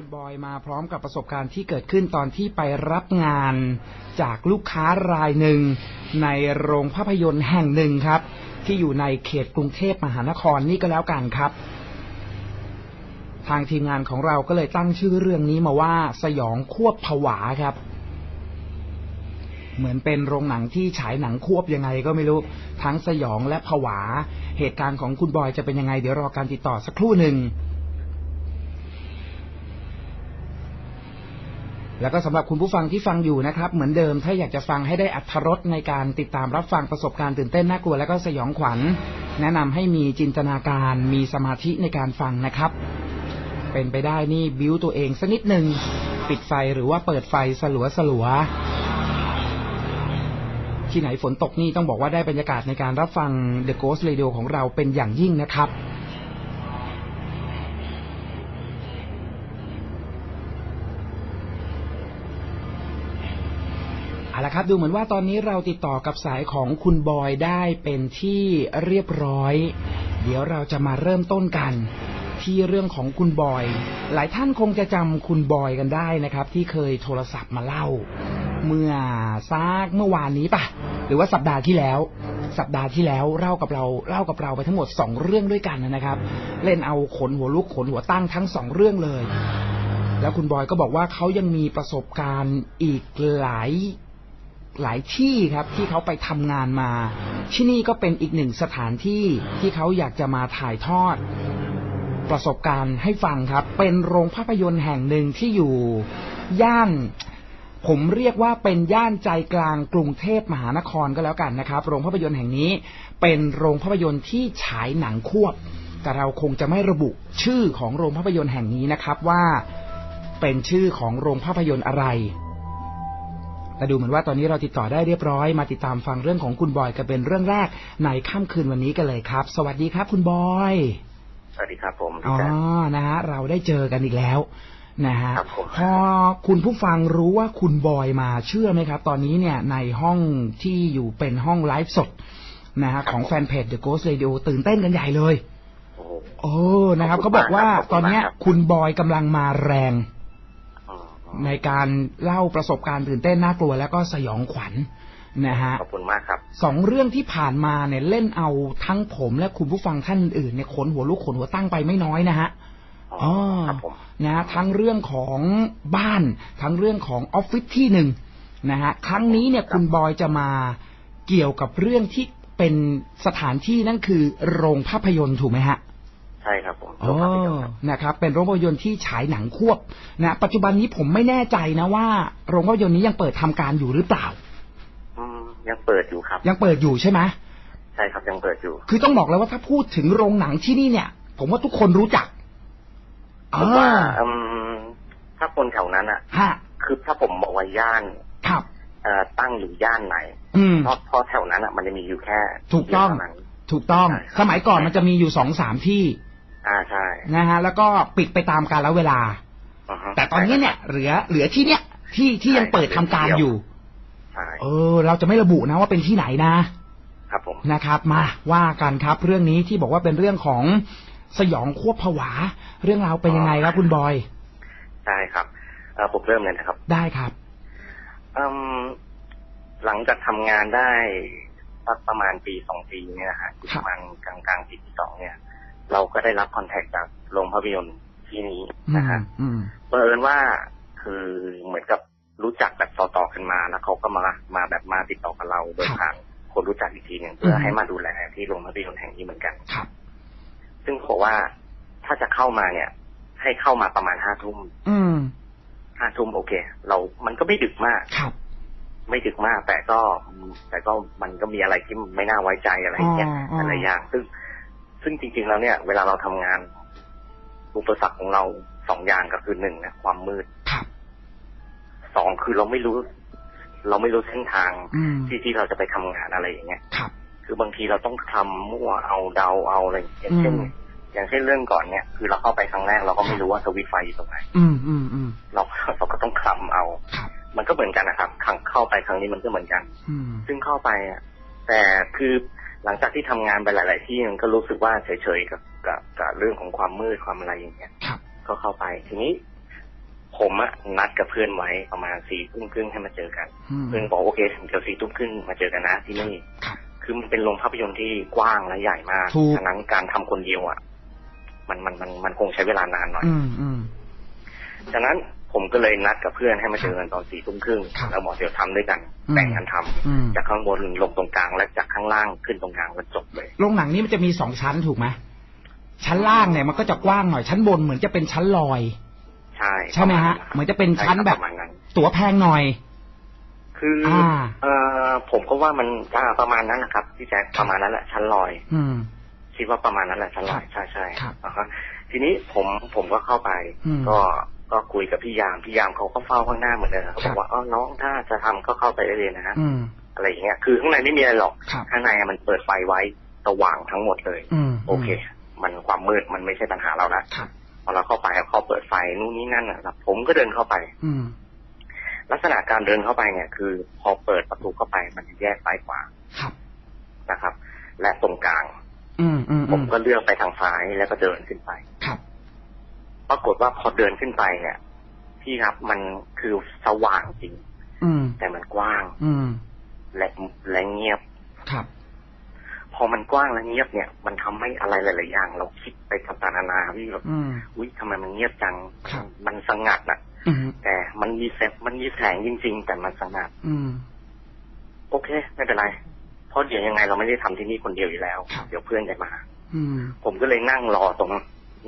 คุณบอยมาพร้อมกับประสบการณ์ที่เกิดขึ้นตอนที่ไปรับงานจากลูกค้ารายหนึ่ง ในโรงภาพยนตร์แห่งหนึ่งครับ ที่อยู่ในเขตกรุงเทพมหานครนี่ก็แล้วกันครับ ทางทีมงานของเราก็เลยตั้งชื่อเรื่องนี้มาว่าสยองควบผวาครับ เหมือนเป็นโรงหนังที่ฉายหนังควบยังไงก็ไม่รู้ ทั้งสยองและผวา เหตุการณ์ของคุณบอยจะเป็นยังไง เดี๋ยวรอการติดต่อสักครู่หนึ่ง แล้วก็สำหรับคุณผู้ฟังที่ฟังอยู่นะครับ เหมือนเดิมถ้าอยากจะฟังให้ได้อัธรสในการติดตามรับฟังประสบการณ์ตื่นเต้นน่ากลัวและก็สยองขวัญ แนะนำให้มีจินตนาการมีสมาธิในการฟังนะครับ เป็นไปได้นี่บิ้วตัวเองสักนิดหนึ่งปิดไฟหรือว่าเปิดไฟสลัวสลัวที่ไหนฝนตกนี่ต้องบอกว่าได้บรรยากาศในการรับฟัง The Ghost Radio ของเราเป็นอย่างยิ่งนะครับ ละครับ ดูเหมือนว่าตอนนี้เราติดต่อกับสายของคุณบอยได้เป็นที่เรียบร้อย เดี๋ยวเราจะมาเริ่มต้นกัน ที่เรื่องของคุณบอย หลายท่านคงจะจำคุณบอยกันได้นะครับ ที่เคยโทรศัพท์มาเล่า เมื่อซักเมื่อวานนี้ปะหรือว่าสัปดาห์ที่แล้ว สัปดาห์ที่แล้วเล่ากับเราเล่ากับเราไปทั้งหมดสองเรื่องด้วยกันนะครับ เล่นเอาขนหัวลุกขนหัวตั้งทั้งสองเรื่องเลยแล้วคุณบอยก็บอกว่าเขายังมีประสบการณ์อีกหลาย หลายที่ครับที่เขาไปทำงานมา ที่นี่ก็เป็นอีกหนึ่งสถานที่ที่เขาอยากจะมาถ่ายทอด ประสบการณ์ให้ฟังครับ เป็นโรงภาพยนตร์แห่งหนึ่งที่อยู่ ย่าน ผมเรียกว่าเป็นย่านใจกลางกรุงเทพมหานครก็แล้วกันนะครับ โรงภาพยนตร์แห่งนี้ เป็นโรงภาพยนตร์ที่ฉายหนังควบ แต่เราคงจะไม่ระบุชื่อของโรงภาพยนตร์แห่งนี้นะครับว่า เป็นชื่อของโรงภาพยนตร์อะไร แต่ดูเหมือนว่าตอนนี้เราติดต่อได้เรียบร้อย มาติดตามฟังเรื่องของคุณบอยกันเป็นเรื่องแรกในค่ำคืนวันนี้กันเลยครับ สวัสดีครับคุณบอยสวัสดีครับผมอ๋อพี่แจ๊คนะฮะเราได้เจอกันอีกแล้วนะฮะครับผมพอคุณผู้ฟังรู้ว่าคุณบอยมาเชื่อไหมครับ ตอนนี้เนี่ยในห้องที่อยู่เป็นห้องไลฟ์สดนะฮะของแฟนเพจ The Ghost Radio ตื่นเต้นกันใหญ่เลย โอ้โหโอ้นะครับขเขาอบคุณบอกว่ามากครับตอนเนี้ยขอบคุณมากครับคุณบอยกำลังมาแรงอืม ในการเล่าประสบการณ์ตื่นเต้นน่ากลัวแล้วก็สยองขวัญนะฮะขอบคุณมากครับสองเรื่องที่ผ่านมาเนี่ยเล่นเอาทั้งผมและคุณผู้ฟังท่านอื่นเนี่ยขนหัวลุกขนหัวตั้งไปไม่น้อยนะฮะอ๋ออครับผมนะฮะทั้งเรื่องของบ้าน ทั้งเรื่องของออฟฟิศที่หนึ่งนะฮะครั้งนี้เนี่ยคุณบอยจะมาเกี่ยวกับเรื่องที่เป็นสถานที่นั่นคือโรงภาพยนตร์ถูกไหมฮะ ใช่ครับผมอ๋โรองภาพยนตร์ครับนะครับ เป็นโรงภาพยนตร์ที่ฉายหนังควบนะปัจจุบันนี้ผมไม่แน่ใจนะว่า โรงภาพยนตร์นี้ยังเปิดทำการอยู่หรือเปล่าอืมยังเปิดอยู่ครับ ยังเปิดอยู่ใช่ไหมใช่ครับยังเปิดอยู่ คือต้องบอกเลยว่าถ้าพูดถึงโรงหนังที่นี่เนี่ย ผมว่าทุกคนรู้จักผมว่าอ่าอืมถ้าคนแถวนั้นอะฮะคือถ้าผมบอกว่าย่านครับเอ่อตั้งอยู่ย่านไหนอืมเพราะเพราะแถวนั้นอะมันจะมีอยู่แค่ ถูกต้องเดียวเท่านั้นถูกต้องใช่ครับสมัยก่อนมันจะมีอยู่สองสามที่ อ่าใช่นะฮะแล้วก็ปิดไปตามกาลเวลาอือฮึแต่ตอนนี้เนี่ย เหลือเหลือที่เนี่ยที่ที่ยังเปิดทำการอยู่ใช่เออ เราจะไม่ระบุนะว่าเป็นที่ไหนนะครับผมนะครับ มาว่ากันครับเรื่องนี้ที่บอกว่าเป็นเรื่องของสยองควบผวา เรื่องราวเป็นยังไงครับคุณบอยใช่ครับเออผมเริ่มเลยนะครับ ได้ครับอืมหลังจากทำงานได้สักประมาณปีสองปีเนี่ยนะฮะครับประมาณกลางกลางๆปีที่สองเนี่ย เราก็ได้รับคอนแทคจากโรงภาพยนตร์ที่นี้อืนะมฮะอืมเผอิญว่าคือเหมือนกับรู้จักแบบต่อๆกันมาแล้วเขาก็มามาแบบมาติดต่อกับเราโดยครับทางคนรู้จักอีกทีหนึ่งเพื่ออืมให้มาดูแลที่โรงภาพยนตร์แห่งนี้เหมือนกันครับ ซึ่งบอกว่าถ้าจะเข้ามาเนี่ย ให้เข้ามาประมาณห้าทุ่มอืมห้าทุ่มโอเค เรามันก็ไม่ดึกมากครับไม่ดึกมาก แต่ก็แต่ก็มันก็มีอะไรที่ไม่น่าไว้ใจอะไรอย่างเงี้ยอ๋ออ๋ออะไรอย่างซึ่ง ซึ่งจริงๆแล้วเนี่ย เวลาเราทำงาน อุปสรรคของเราสองอย่างก็คือหนึ่งนะความมืดครับสองคือเราไม่รู้ เราไม่รู้เส้นทางอืมที่ที่เราจะไปทำงานอะไรอย่างเงี้ยครับ คือบางทีเราต้องทำมั่วเอาเดาเอาอะไรอย่างเช่นอืมอย่างเช่นเรื่องก่อนเนี่ย คือเราเข้าไปครั้งแรกเราก็ไม่รู้ว่าสวิตช์ไฟอยู่ตรงไหนอืมอืมอืมเราเราก็ต้องคลำเอาครับมันก็เหมือนกันนะครับครั้งเข้าไปครั้งนี้มันก็เหมือนกันอืมซึ่งเข้าไปอะแต่คือ หลังจากที่ทำงานไปหลาย ๆ ที่มันก็รู้สึกว่าเฉย ๆ กับกับกับเรื่องของความมืดความอะไรอย่างเงี้ยครับก็เข้าไปทีนี้ ผมอะนัดกับเพื่อนไว้ประมาณสี่ทุ่มครึ่งให้มาเจอกันอืมเพื่อนบอกโอเคเดี๋ยวสี่ทุ่มครึ่งมาเจอกันนะที่นี่ครับคือมันเป็นโรงภาพยนตร์ที่กว้างและใหญ่มากถูกฉะนั้นการทำคนเดียวอะมันมันมันมันคงใช้เวลานานหน่อยอืมอืมฉะนั้น ผมก็เลยนัดกับเพื่อนให้มาเจอกันตอนสี่ทุ่มครึ่งครับแล้วบอกเดี๋ยวทำด้วยกันอืมแบ่งกันทำอืม จากข้างบนลงตรงกลางและจากข้างล่างขึ้นตรงกลางมันจบเลย โรงหนังนี่มันจะมีสองชั้นถูกไหมชั้นล่างเนี่ยมันก็จะกว้างหน่อยชั้นบนเหมือนจะเป็นชั้นลอย ใช่ใช่ไหมฮะปรเหมือนจะเป็นชั้นใช่แบบประมาณนั้นตั๋วแพงหน่อย คืออาเอ่อผมก็ว่ามันอ่าประมาณนั้นนะครับพี่แจ๊คประมาณนั้นแหละชั้นลอย อืม คิดว่าประมาณนั้นแหละชั้นลอยครับใช่ใช่ครับอ่าฮะทีนี้ผมผมก็เข้าไป อืม ก็ ก็คุยกับพี่ยามพี่ยามเขาก็เฝ้าข้างหน้าเหมือนเดิมเขาครับอบกว่าอ๋อน้องถ้าจะทำก็เข้าไปได้เลยนะฮะอืมอะไรอย่างเงี้ยคือข้างในไม่มีอะไรหรอกครับข้างในมันเปิดไฟไว้สว่างทั้งหมดเลยอืมโอเค มันความมืดมันไม่ใช่ปัญหาเรานะครับพอเราเข้าไปเขาเปิดไฟนู่นนี่นั่นนะครับผมก็เดินเข้าไป อืมลักษณะการเดินเข้าไปเนี่ย คือ พอเปิดประตูเข้าไปมันแยกซ้ายขวาครับนะครับ และตรงกลางอืมอืมผอืมมก็เลือกไปทางซ้ายแล้วก็เดินขึ้นไปครับ ปรากฏว่าพอเดินขึ้นไปเนี่ยพี่ครับมันคือสว่างจริง อืม แต่มันกว้าง อืม และและเงียบ ครับ พอมันกว้างและเงียบเนี่ย มันทำให้อะไรหลายๆอย่าง เราคิดไปต่างๆนานาพี่แบบอืมอุ้ยทำไมมันเงียบจังครับมันสงัดอะอืมแต่มันมีแสงมันมีแสงจริง ๆ แต่มันสงัด อืม โอเค ไม่เป็นไรเพราะเดี๋ยวยังไงเราไม่ได้ทำที่นี่คนเดียวอยู่แล้วครับเดี๋ยวเพื่อนจะมา อืม ผมก็เลยนั่งรอตรง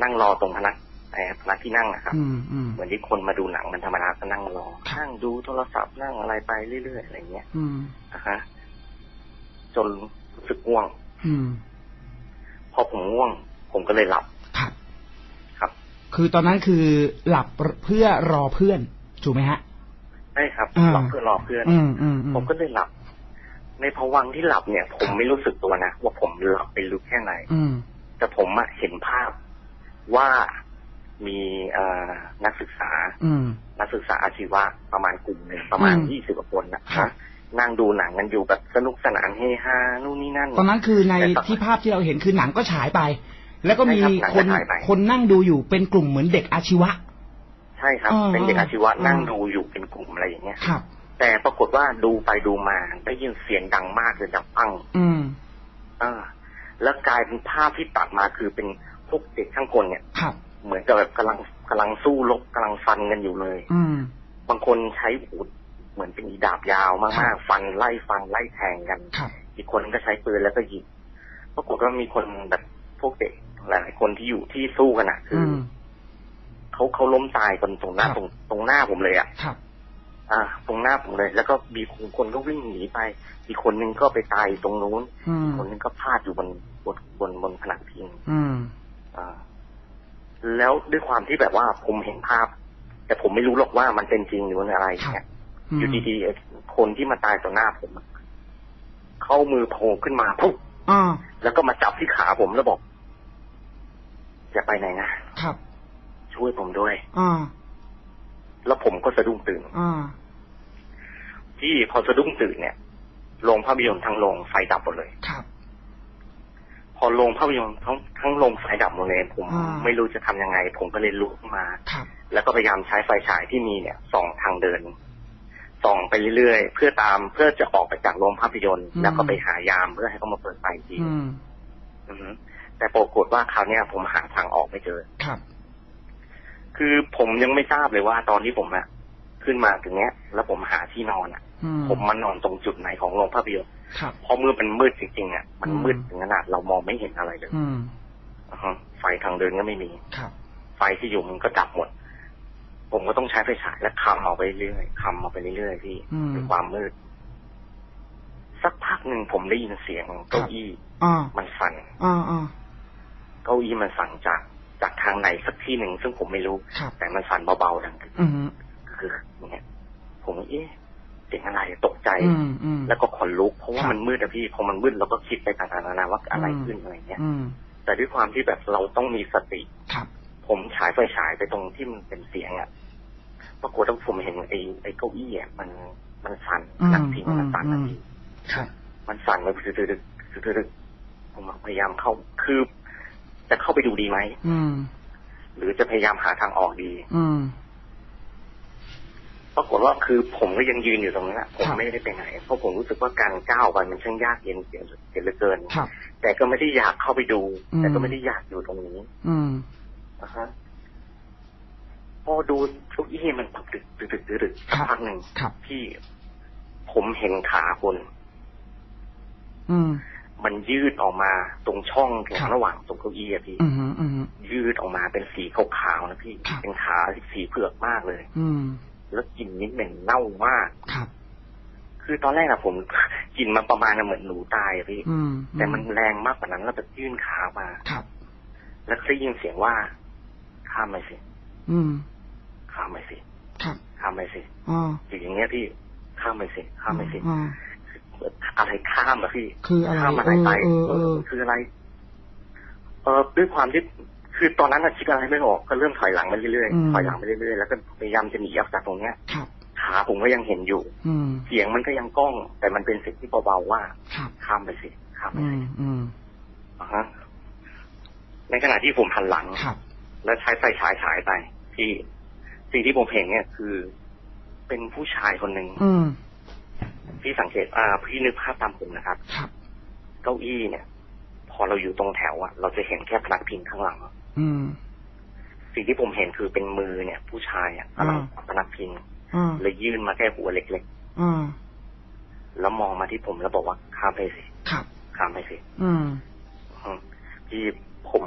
นั่งรอตรงพนัก ไอ้พนักที่นั่งนะครับอืมอืมเหมือนที่คนมาดูหนังมันธรรมดาก็นั่งรอครับนั่งดูโทรศัพท์นั่งอะไรไปเรื่อยๆอะไรเงี้ยอืมนะฮะจนรู้สึกง่วง อืม พอผมง่วง ผมก็เลยหลับครับ ครับ คือตอนนั้นคือหลับเพื่อรอเพื่อนถูกไหมฮะใช่ครับอ่าหลับเพื่อรอเพื่อนอืมอืมอืมผมก็เลยหลับ ในภวังค์ที่หลับเนี่ย ผมไม่รู้สึกตัวนะว่าผมหลับไปลึกแค่ไหนอืมแต่ผมอะเห็นภาพว่า มีเอ่อนักศึกษาอืมนักศึกษาอาชีวะประมาณกลุ่มหนึ่งประมาณอืมยี่สิบกว่าคนนะครับนั่งดูหนังกันอยู่แบบสนุกสนานเฮฮานู่นนี่นั่นตอนนั้นคือในแต่ตอนที่ภาพที่เราเห็นคือหนังก็ฉายไป แล้วก็มีใช่ครับหนังคก็นฉายไปคนนั่งดูอยู่เป็นกลุ่มเหมือนเด็กอาชีวะ ใช่ครับอ่าเป็นเด็กอาชีวะอ่านั่งดูอยู่เป็นกลุ่มอะไรอย่างเงี้ยครับ แต่ปรากฏว่าดูไปดูมาได้ยินเสียงดังมากเลยดังปัง อืมอ่าแล้วกลายเป็นภาพที่ตัดมาคือเป็นพวกเด็กข้างคนเนี่ยครับ เหมือนกับแบบกำลังกำลังสู้รบกำลังฟันกันอยู่เลย อืม บางคนใช้อุดเหมือนเป็นอีดาบยาวครัมากบๆฟันไล่ฟันไล่แทงกัน ครับ อีกคนก็ใช้ปืนแล้วก็ยิงปรากฏว่ามีคนแบบพวกเด็กหลายๆคนที่อยู่ที่สู้กันอะคือือม เขาเขาล้มตายตรงตรงหน้าครับ ตรงตรงหน้าผมเลยอะครับ อ่า ตรงหน้าผมเลย แล้วก็มีคนก็วิ่งหนีไป อีกคนนึงก็ไปตายตรงนู้น อืม คนนึงก็พลาดอยู่บนบนบนบนผนังพิงอืม อ่า แล้วด้วยความที่แบบว่าผมเห็นภาพ แต่ผมไม่รู้หรอกว่ามันเป็นจริงหรือมันอะไรเนี่ยอืมอยู่ดีๆไอ้คนที่มาตายต่อหน้าผมอะเข้ามือโผล่ขึ้นมาปุ๊บอ่าแล้วก็มาจับที่ขาผมแล้วบอกอย่าไปไหนนะครับ ช่วยผมด้วยอ่าแล้วผมก็สะดุ้งตื่นอ่าที่พอสะดุ้งตื่นเนี่ยโรงภาพยนตร์ทั้งโรงไฟดับหมดเลยครับ พอโรงภาพยนตร์ทั้งทั้งโรงไฟดับหมดเลยผมอ่า ไม่รู้จะทำยังไง ผมก็เลยลุกขึ้นมา ครับ แล้วก็พยายามใช้ไฟฉายที่มีเนี่ยส่องทางเดินส่องไปเรื่อยๆเพื่อตามเพื่อจะออกไปจากโรงภาพยนตร์อืม แล้วก็ไปหายามเพื่อให้เขามาเปิดไฟอีกทีอืม อือฮึแต่ปรากฏว่าคราวเนี้ยผมหาทางออกไม่เจอ ครับ คือผมยังไม่ทราบเลยว่าตอนที่ผมอะขึ้นมาถึงเนี้ย แล้วผมหาที่นอนอะอืมผมมานอนตรงจุดไหนของโรงภาพยนตร์ครับ เพราะเมื่อมันมืดจริงๆอะมันอืมมืดถึงขนาดเรามองไม่เห็นอะไรเลยอืมอือฮึไฟทางเดินก็ไม่มีครับไฟที่อยู่มันก็ดับหมด ผมก็ต้องใช้ไฟฉายและคำเอาไปเรื่อยคำเอาไปเรื่อยๆพี่อืมในความมืด สักพักหนึ่งผมได้ยินเสียงเก้าอี้อ่ามันสั่นอ่าอ่าเก้าอี้มันสั่นจากจากทางไหนสักที่หนึ่งซึ่งผมไม่รู้ครับแต่มันสั่นเบาๆดังอืมคืออย่างเงี้ยผมเอ๊ะ เสียงอะไรตกใจอืมอืมแล้วก็ขนลุก เพราะว่าครับมันมืดอะพี่พอมันมืดเราก็คิดไปต่างๆนานาว่าอะไรขึ้นอะไรเงี้ยอืมแต่ด้วยความที่แบบเราต้องมีสติครับ ผมฉายไฟฉายไปตรงที่มันเป็นเสียงอะปรากฏว่าผมเห็นไอ้ไอ้เก้าอี้อะมันมันสั่นอืมหนักพิงมันสั่นอืนะมพี่ครับมันสั่นไปดึกดึกดึกดึกผมพยายามเข้าคือ จะเข้าไปดูดีไหมอืมหรือจะพยายามหาทางออกดี อืม ปรากฏว่าคือผมก็ยังยืนอยู่ตรงนั้นอะผมครับไม่ได้ไปไหน เพราะผมรู้สึกว่าการก้าวไปมันช่างยากเย็นเสียเหลือเกินครับแต่ก็ไม่ได้อยากเข้าไปดูอืมแต่ก็ไม่ได้อยากอยู่ตรงนี้ อืมนะฮะพอดูทุกอี้มันดึกดึกดึกดึกดึกครับสักพักหนึ่งครับพี่ผมเห็นขาคนอืมมันยืดออกมาตรงช่องแถครัวบระหว่างตรงเก้าอี้อะพี่อืมฮึอืมฮึยืดออกมาเป็นสีขาวๆนะพี่ครับเป็นขาสีเผือกมากเลย อืม แล้วกลิ่นนี่เหม็นเน่ามากครับ คือตอนแรกอะผมกลิ่นมันประมาณเหมือนหนูตายอะพี่อืมแต่มันแรงมากกว่านั้นแล้วแบบยื่นขามาครับ แล้วก็ได้ยินเสียงว่าข้ามไปสิอืมข้ามไปสิครับข้ามไปสิอ๋ออยู่อย่างเงี้ยพี่ข้ามไปสิข้ามไปสิอ๋ออะไรข้ามอะพี่คืออะไรข้ามอะไรไปเออเออเออคืออะไร เออด้วยความที่ คือตอนนั้นอะคิดอะไรไม่ออกก็เริ่มถอยหลังไปเรื่อยอืมๆถอยหลังไปเรื่อยๆแล้วก็พยายามจะหนีออกจากตรงเนี้ยครับขาผมก็ยังเห็นอยู่อืมเสียงมันก็ยังก้อง แต่มันเป็นเสียงที่เบาๆว่าครับข้ามไปสิข้ามไปอืสิมอืมอ่าฮะในขณะที่ผมหันหลังครับแล้วใช้ไฟฉายฉายไปที่สิ่งที่ผมเห็นเนี่ยคือ เป็นผู้ชายคนหนึ่งอืมพี่สังเกตอ่าพี่นึกภาพตามผมนะครับครับเก้าอี้เนี่ย พอเราอยู่ตรงแถวอะเราจะเห็นแค่พนักพิงข้างหลัง อืม สิ่งที่ผมเห็นคือเป็นมือเนี่ย ผู้ชายอะกำลังอ่าพนักพิงอ่าเลยยื่นมาแค่หัวเล็กอ่าๆแล้วมองมาที่ผมแล้วบอกว่าข้ามไปสิครับข้ามไปสิอืมอืมที่ผม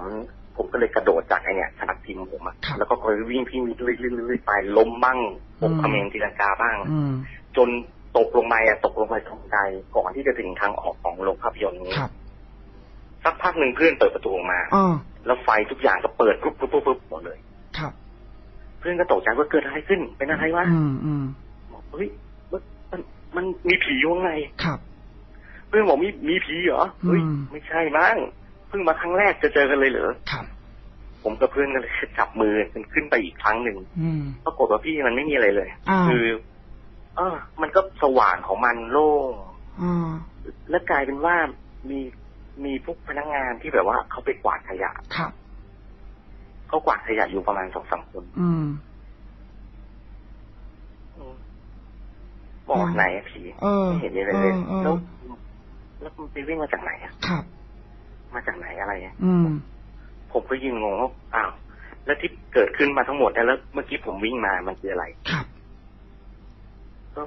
ผมก็เลยกระโดดจากไอเนี่ยพนักพิงผมอะครับแล้วก็คอยวิ่งพี่วิ่งลื่นๆๆไปล้มบ้างปกอืมเขมรตีลังกาบ้างอืมจนตกลงไปอะตกลงไปตรงใจก่อนที่จะถึงทางออกของโรงภาพยนตร์นี้ครับ สักพักหนึ่งเพื่อนเปิดประตูออกมาอ่าแล้วไฟทุกอย่างก็เปิดปุ๊บปุ๊บปุ๊บปุ๊บหมดเลย ครับ เพื่อนก็ตกใจว่าเกิดอะไรขึ้น เป็นอะไรวะอืมอืมบอกเฮ้ยมันมันมันมีผีอยู่ข้างในครับ เพื่อนบอกมีมีผีเหรอเฮ้ยอืมไม่ใช่มั้งเพิ่งมาครั้งแรกจะเจอกันเลยเหรอครับ ผมกับเพื่อนก็เลยจับมือกันขึ้นไปอีกครั้งหนึ่งอืมปรากฏว่าพี่มันไม่มีอะไรเลยอ้าวคือ เออ มันก็สว่างของมันโล่งอ่าแล้วกลายเป็นว่ามี มีพวกพนักงานที่แบบว่าเขาไปกวาดขยะครับเขากวาดขยะอยู่ประมาณสองสามคน อืมอืมบอกไหนอะผีเออไม่เห็นมีอะไรเอเลยอเออแล้วแล้วมันไปวิ่งมาจากไหนอะครับ มาจากไหนอะไรอะอืมผมก็ยืนงงว่าอ้าวแล้วที่เกิดขึ้นมาทั้งหมดเนี่ยแล้วเมื่อกี้ผมวิ่งมามันคืออะไร ครับ ก็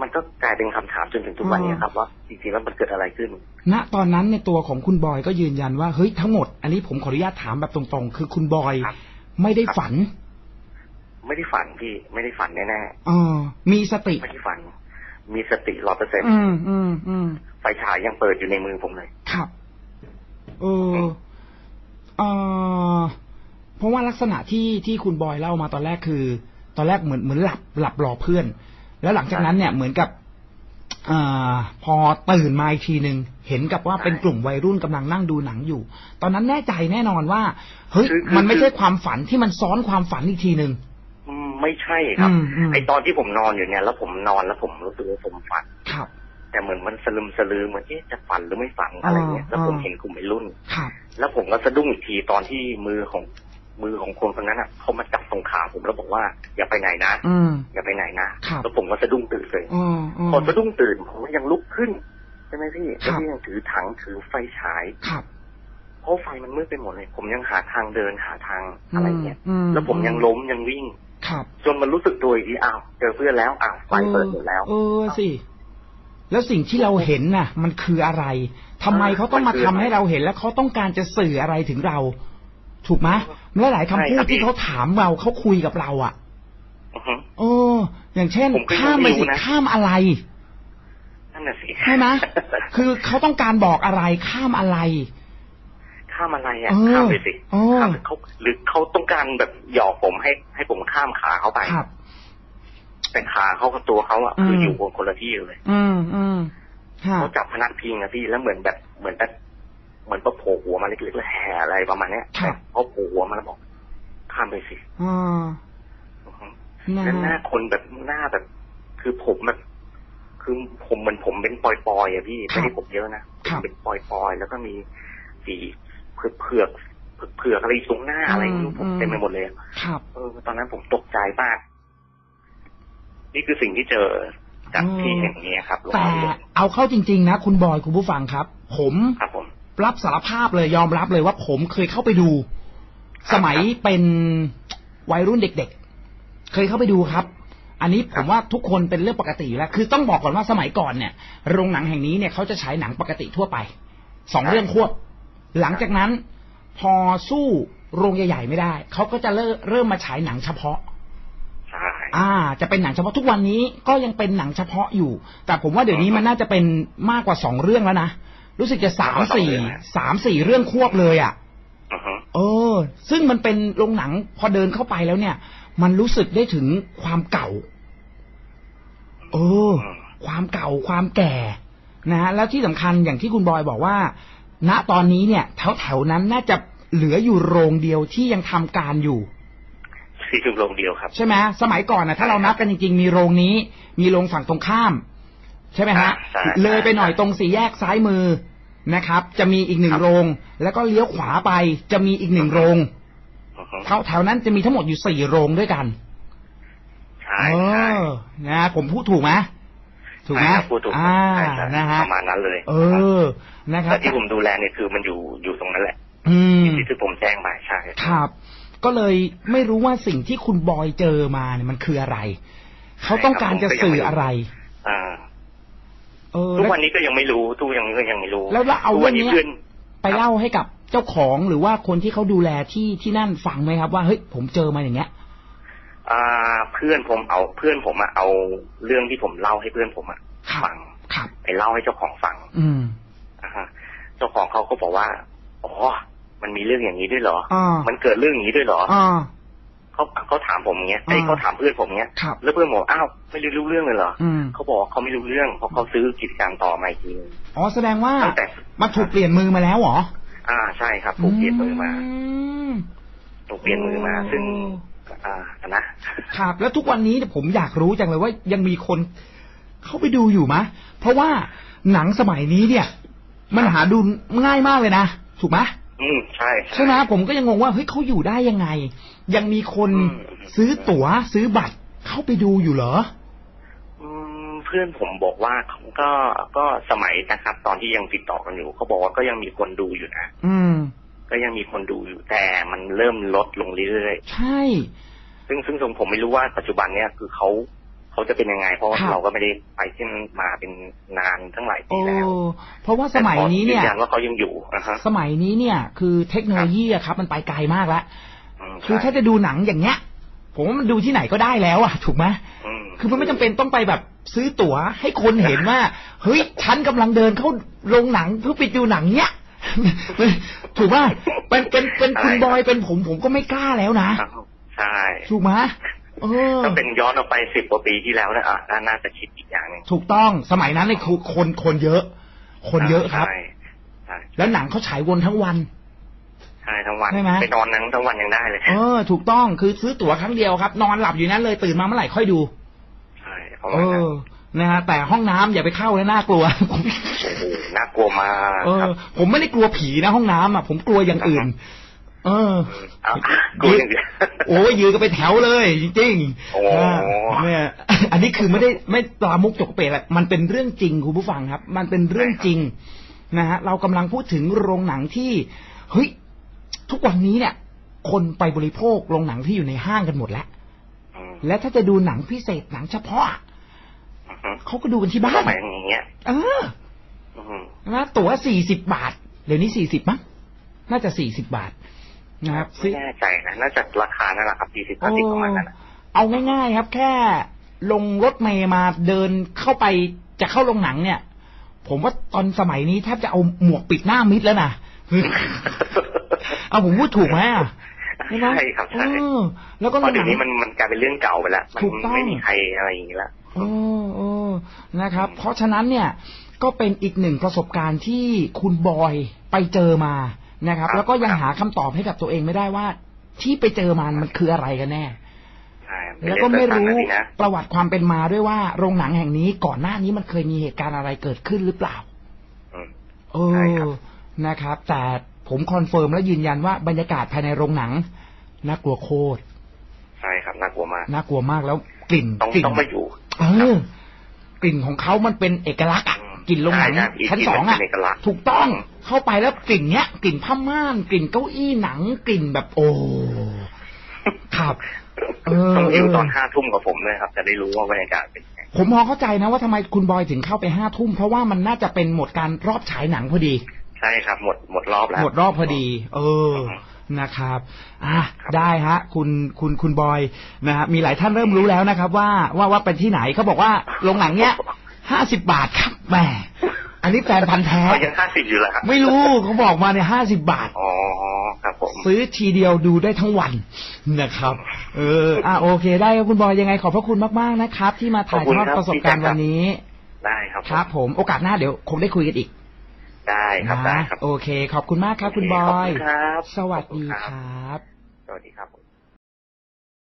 มันก็กลายเป็นคำถามจนถึงทุกวันนี้ครับ ว่าจริงๆแล้วมันเกิดอะไรขึ้น ณ ตอนนั้นในตัวของคุณบอยก็ยืนยันว่าเฮ้ยทั้งหมด อันนี้ผมขออนุญาตถามแบบตรงๆ คือคุณบอยครับไม่ได้ฝัน ไม่ได้ฝันพี่ไม่ได้ฝันแน่เออมีสติๆไม่ได้ฝัน มีสติร้อยเปอร์เซ็นต์อืมอืมอืมไฟฉายยังเปิดอยู่ในมือผมเลยครับเออเออเพราะว่าลักษณะที่ที่คุณบอยเล่ามาตอนแรกคือ ตอนแรกเหมือนเหมือนหลับหลับรอเพื่อน แล้วหลังจากนั้นเนี่ยเหมือนกับอาพอตื่นมาอีกทีหนึ่งเห็นกับว่าเป็นกลุ่มวัยรุ่นกำลังนั่งดูหนังอยู่ ตอนนั้นแน่ใจแน่นอนว่าเฮ้ยคือคือมันไม่ใช่ความฝันที่มันซ้อนความฝันอีกทีหนึ่งอืมไม่ใช่ครับอืมอืมไอตอนที่ผมนอนอยู่เนี่ย แล้วผมนอนแล้วผมรู้สึกว่าผมฝันครับ แต่เหมือนมันสลึมสลือเหมือนเอ๊ะจะฝันหรือไม่ฝันอะไรเงี้ยอ่าแล้วผมอ่าเห็นกลุ่มวัยรุ่นครับ แล้วผมก็สะดุ้งอีกทีตอนที่มือของ มือของคนคนนั้นอะเขามาจับตรงขาผมแล้วบอกว่า อย่าไปไหนนะอืมอย่าไปไหนนะครับแล้วผมก็สะดุ้งตื่นเลยอ๋ออ๋อพอสะดุ้งตื่นผมก็ยังลุกขึ้นใช่ไหมพี่ครัแล้วบพี่ยังถือถังถือไฟฉายครับเพราะไฟมันมืดไปหมดเลย ผมยังหาทางเดินหาทางอะไรเงี้ยอืแล้วผมยังล้มยังวิ่งครับจนมันรู้สึกตัวอีกทีอ้าวเจอเพื่อนแล้วอ้าวไฟเปิดหมดแล้ว เออสิแล้วสิ่งที่เราเห็นน่ะ มันคืออะไรทำไมเขาต้องมาทำให้เราเห็นแล้วเขาต้องการจะสื่ออะไรถึงเรา ถูกไหมและหลายคำพูใช่ครัดบที่เขาถามเราเขาคุยกับเรา อะอือฮึเออ อย่างเช่นผมก็ยังข้ามไปไม่รู้สินะข้ามอะไรนั่นน่ะสิใช่ไหมคือเขาต้องการบอกอะไรข้ามอะไร ข้ามอะไรอะเออข้ามไปสิเออข้ามไปเขาหรือเขาต้องการแบบหยอกผมให้ให้ผมข้ามขาเขาไปครับแต่ขาเขากับตัวเขาอะคือมอยู่บนคนละที่เลย อืมอืมค่ะเขาจับพนักพิงอะพี่แล้วเหมือนแบบเหมือนแบบ เหมือนประโผล่หัวมาเล็กๆแล้วแห่อะไรประมาณเนี้ยครับเขาโผล่หัวมาแล้วบอกข้ามไปสิอ่าอือฮึนะแล้วหน้าคนแบบหน้าแบบ คือผมแบบคือผมเหมือนผมเป็นปอยๆอะพี่ไม่ได้ผมเยอะนะผมเป็นปอยๆแล้วก็มีสีเผือกเผือกๆเผือกๆอะไรอยู่ตรงหน้าอะไรไม่รู้ผมเต็มไปหมดเลยอะครับเออตอนนั้นผมตกใจมาก นี่คือสิ่งที่เจอจากที่แห่งนี้ครับหลวงแต่พ่อเรียนเอาเข้าจริง ๆ นะคุณบอยคุณผู้ฟังครับ ผมค รับผมรับสารภาพเลยยอมรับเลยว่าผมเคยเข้าไปดูครับสมัยเป็นวัยรุ่นเด็ก ๆ เคยเข้าไปดูครับ อันนี้ผมว่าทุกคนเป็นเรื่องปกติอยู่แล้ว คือต้องบอกก่อนว่าสมัยก่อนเนี่ย โรงหนังแห่งนี้เนี่ยเขาจะฉายหนังปกติทั่วไปสองเรื่องควบ หลังจากนั้น พอสู้โรงใหญ่ๆไม่ได้เขาก็จะเริ่มเริ่มมาฉายหนังเฉพาะใช่อ่า จะเป็นหนังเฉพาะทุกวันนี้ก็ยังเป็นหนังเฉพาะอยู่ แต่ผมว่าเดี๋ยวนี้มันน่าจะเป็นมากกว่าสองเรื่องแล้วนะ รู้สึกจะสามสี่สามสี่เรื่องควบเลยอะอือฮึเออ ซึ่งมันเป็นโรงหนังพอเดินเข้าไปแล้วเนี่ย มันรู้สึกได้ถึงความเก่า เออ ความเก่าความแก่นะฮะแล้วที่สำคัญอย่างที่คุณบอยบอกว่า ณตอนนี้เนี่ย แถวแถวๆนั้นน่าจะเหลืออยู่โรงเดียวที่ยังทำการอยู่ที่ชุมโรงเดียวครับ ใช่ไหมสมัยก่อนนะถ้าเรานับกันจริงๆ มีโรงนี้ มีโรงฝั่งตรงข้าม ใช่ไหมฮะใช่ เลยไปหน่อยตรงสี่แยกซ้ายมือนะครับ จะมีอีกหนึ่งครับโรง แล้วก็เลี้ยวขวาไปจะมีอีกหนึ่งโรงอือฮึแถวแถวนั้นจะมีทั้งหมดอยู่สี่โรงด้วยกันใช่เอใช่อนะผมพูดถูกไหมถูกไหมใช่ครับพูดถูกอ่าใช่ใช่นะฮะประมาณนั้นเลยเออนะครับแต่ที่ผมดูแลเนี่ยคือมันอยู่อยู่ตรงนั้นแหละอืม ที่ที่ผมแจ้งไปใช่ ครับ ก็เลยไม่รู้ว่าสิ่งที่คุณบอยเจอมาเนี่ยมันคืออะไร เขาต้องการจะสื่ออะไร อ่าเออ ทุกแล้ววันนี้ก็ยังไม่รู้ทุกยังก็ยังไม่รู้ แล้วแล้วเอาทุกวันนี้เรื่องเนี้ยเพื่อนไปเล่าให้กับเจ้าของหรือว่าคนที่เขาดูแลที่ที่นั่นฟังไหมครับ ว่าเฮ้ยผมเจอมาอย่างเงี้ยอ่า เพื่อนผมเอาเพื่อนผมอะเอาเรื่องที่ผมเล่าให้เพื่อนผมอะครับฟังครับไปเล่าให้เจ้าของฟัง อืมอ่าฮะเจ้าของเขาก็บอกว่าอ๋อมันมีเรื่องอย่างนี้ด้วยเหรออ่ามันเกิดเรื่องอย่างนี้ด้วยเหรออ่า เขาเขาถามผมอย่างเงี้ยไอ้ยอ่าเขาถามเพื่อนผมอย่างเงี้ยครับแล้วเพื่อนบอกอ้าวไม่รู้เรื่องเลยเหรออืมเขาบอกว่าเขาไม่รู้เรื่องเพราะเขาซื้อกิจการต่อมาอีกทีนึงอ๋อแสดงว่าตั้งแต่มันถูกเปลี่ยนมือมาแล้วเหรออ่าใช่ครับถูกเปลี่ยนมือมามถูกเปลี่ยนมือมา ซึ่งอ่านะครับ แล้วทุกวันนี้เนี่ยผมอยากรู้จังเลยว่ายังมีคนเข้าไปดูอยู่มะ เพราะว่าหนังสมัยนี้เนี่ย มันหาดูง่ายมากเลยนะถูกไหม อืมใช่ใช่ไหมผมก็ยังงงว่าเฮ้ยเขาอยู่ได้ยังไง ยังมีคนอืมซื้อตั๋วซื้อบัตรเข้าไปดูอยู่เหรออืมเพื่อนผมบอกว่าเขาก็ก็สมัยนะครับ ตอนที่ยังติดต่อกันอยู่เขาบอกว่าก็ยังมีคนดูอยู่นะอืม ก็ยังมีคนดูอยู่แต่มันเริ่มลดลงเรื่อยใช่ๆซึ่งซึ่งซึ่งผมไม่รู้ว่าปัจจุบันเนี่ยคือเขา เขาจะเป็นยังไง เพราะว่าครับเราก็ไม่ได้ไปที่นั่นมาเป็นนานทั้งหลายปีโอ้แล้วเพราะว่าสมัยนี้เนี่ยแต่ขอยืยันว่าเขายังอยู่นะฮะสมัยนี้เนี่ย คือเทคโนโลยีอะครับ มันไปไกลมากแล้วมคือถ้าใช่จะดูหนังอย่างเงี้ย ผมว่ามันดูที่ไหนก็ได้แล้วอะถูกไหมมคือมันไม่จำเป็นต้องไปแบบซื้อตั๋วให้คนเห็นว่าเฮ้ยฉันกำลังเดินเข้าโรงหนังเพื่อไปดูหนังเนี้ยถูกป่ะเป็นเป็นเป็นคุณบอยเป็นผมผมก็ไม่กล้าแล้วนะครับใช่ถูกไหม เออถ้าเป็นย้อนออกไปสิบกว่าปีที่แล้วเนะอะน่าจะคิดอีกอย่างหนึ่งถูกต้องสมัยนั้นเลยคือคนคนเยอะ คนเยอะครับใช่ใช่แล้วหนังเขาฉายวนทั้งวันใช่ทั้งวันใช่ไหมไปนอนหนังทั้งวันยังได้เลยเออถูกต้องคือซื้อตั๋วครั้งเดียวครับ นอนหลับอยู่นั้นเลยตื่นมาเมื่อไหร่ค่อยดูใช่ประเอมาณนั้นอนะฮะแต่ห้องน้ำอย่าไปเข้านะน่ากลัวโอ้โหน่ากลัวมากเอคอรับผมไม่ได้กลัวผีนะห้องน้ำอะผมกลัวอย่างอื่น เออเอากลัวอย่างเดียวโอ้ยยืนกันไปแถวเลยจริงโอ้ๆอ่าเนี่ยอันนี้คือไม่ได้ไม่ปลามุกจกเปรตแหละมันเป็นเรื่องจริงคุณผู้ฟังครับ มันเป็นเรื่องจริงนะฮะเรากำลังพูดถึงโรงหนังที่เฮ้ยทุกวันนี้เนี่ย คนไปบริโภคโรงหนังที่อยู่ในห้างกันหมดแล้วอืมและถ้าจะดูหนังพิเศษหนังเฉพาะอะอือฮึเขาก็ดูกันที่บ้าสนมัยอย่างเงี้ยเอออือฮึนะตั๋วสี่สิบบาท เดี๋ยวนี้สี่สิบมั้งน่าจะสี่สิบบาท นะครับไม่ซื้อแน่ใจนะน่าจะราคานั่นแหละครับสี่สิบห้าสิบประมาณนั้นนะเอาง่ายๆครับ แค่ลงรถเมย์มาเดินเข้าไปจะเข้าโรงหนังเนี่ย ผมว่าตอนสมัยนี้แทบจะเอาหมวกปิดหน้ามิดแล้วนะเอาผมพูดถูกไหมอะใช่ไหมใช่ครับใช่เออแล้วก็เพโรราะงหเดี๋นัยวงนี้มันมันกลายเป็นเรื่องเก่าไปแล้วมันถูกต้องไม่มีใครอะไรอย่างนี้แล้วโอ้โอ้นะครับ เพราะฉะนั้นเนี่ยก็เป็นอีกหนึ่งประสบการณ์ที่คุณบอยไปเจอมา นะครับครับ แล้วก็ยังครับหาคำตอบให้กับตัวเองไม่ได้ว่า ที่ไปเจอมันมันคืออะไรกันแน่ใช่แล้วก็ไม่รู้เป็นเองนะประวัติความเป็นมาด้วยว่าโรงหนังแห่งนี้ก่อนหน้านี้มันเคยมีเหตุการณ์อะไรเกิดขึ้นหรือเปล่าอืมเอใช่อครับนะครับ แต่ผมคอนเฟิร์มและยืนยันว่าบรรยากาศภายในโรงหนังน่ากลัวโคตรใช่ครับน่ากลัวมากน่ากลัวมากแล้วกลิ่นต้องกลิ่นต้องมาอยู่ เออกลิ่นของเขามันเป็นเอกลักษณ์อะอืม กลิ่นโรงหนังใช่ครับชั้นกลิ่นสองมันอะเป็นเอกลักษณ์ถูกต้องอืมเข้าไปแล้วกลิ่นเนี้ยกลิ่นผ้าม่านกลิ่นเก้าอี้หนังกลิ่นแบบโอ้ครับเออต้องอยู่เออตอนห้าทุ่มกับผมด้วยครับ จะได้รู้ว่าบรรยากาศเป็นยังไงผมพอเข้าใจนะว่าทำไมคุณบอยถึงเข้าไปห้าทุ่มเพราะว่ามันน่าจะเป็นหมดการรอบฉายหนังพอดี ใช่ครับ หมดหมดรอบแล้วหมดรอบพอดี เออนะครับ อะครับได้ฮะ คุณ คุณ คุณบอย นะฮะ มีหลายท่านเริ่มรู้แล้วนะครับ ว่า ว่า ว่าเป็นที่ไหนเขาบอกว่า โรงหนังเนี้ย ห้าสิบบาทครับแหมอันนี้แฟนพันธ์แท้เขายังห้าสิบอยู่แล้วครับ ไม่รู้เขาบอกมาเนี่ยห้าสิบบาท อ๋อ ครับผม ซื้อทีเดียวดูได้ทั้งวันนะครับ เออ อะโอเค ได้ครับคุณบอยยังไงขอบพระคุณมากๆนะครับ ที่มาถ่ายขอบคุณทอดครับประสบการณ์พี่แจ๊คครับวันนี้ ได้ครับ ครับ ผมโอกาสหน้าเดี๋ยวคงได้คุยกันอีก ได้ครับได้นะครับ โอเค ขอบคุณมากครับ คุณบขออบยคุณครับสวัสดีขอบคุณครับ สวัสดีครับ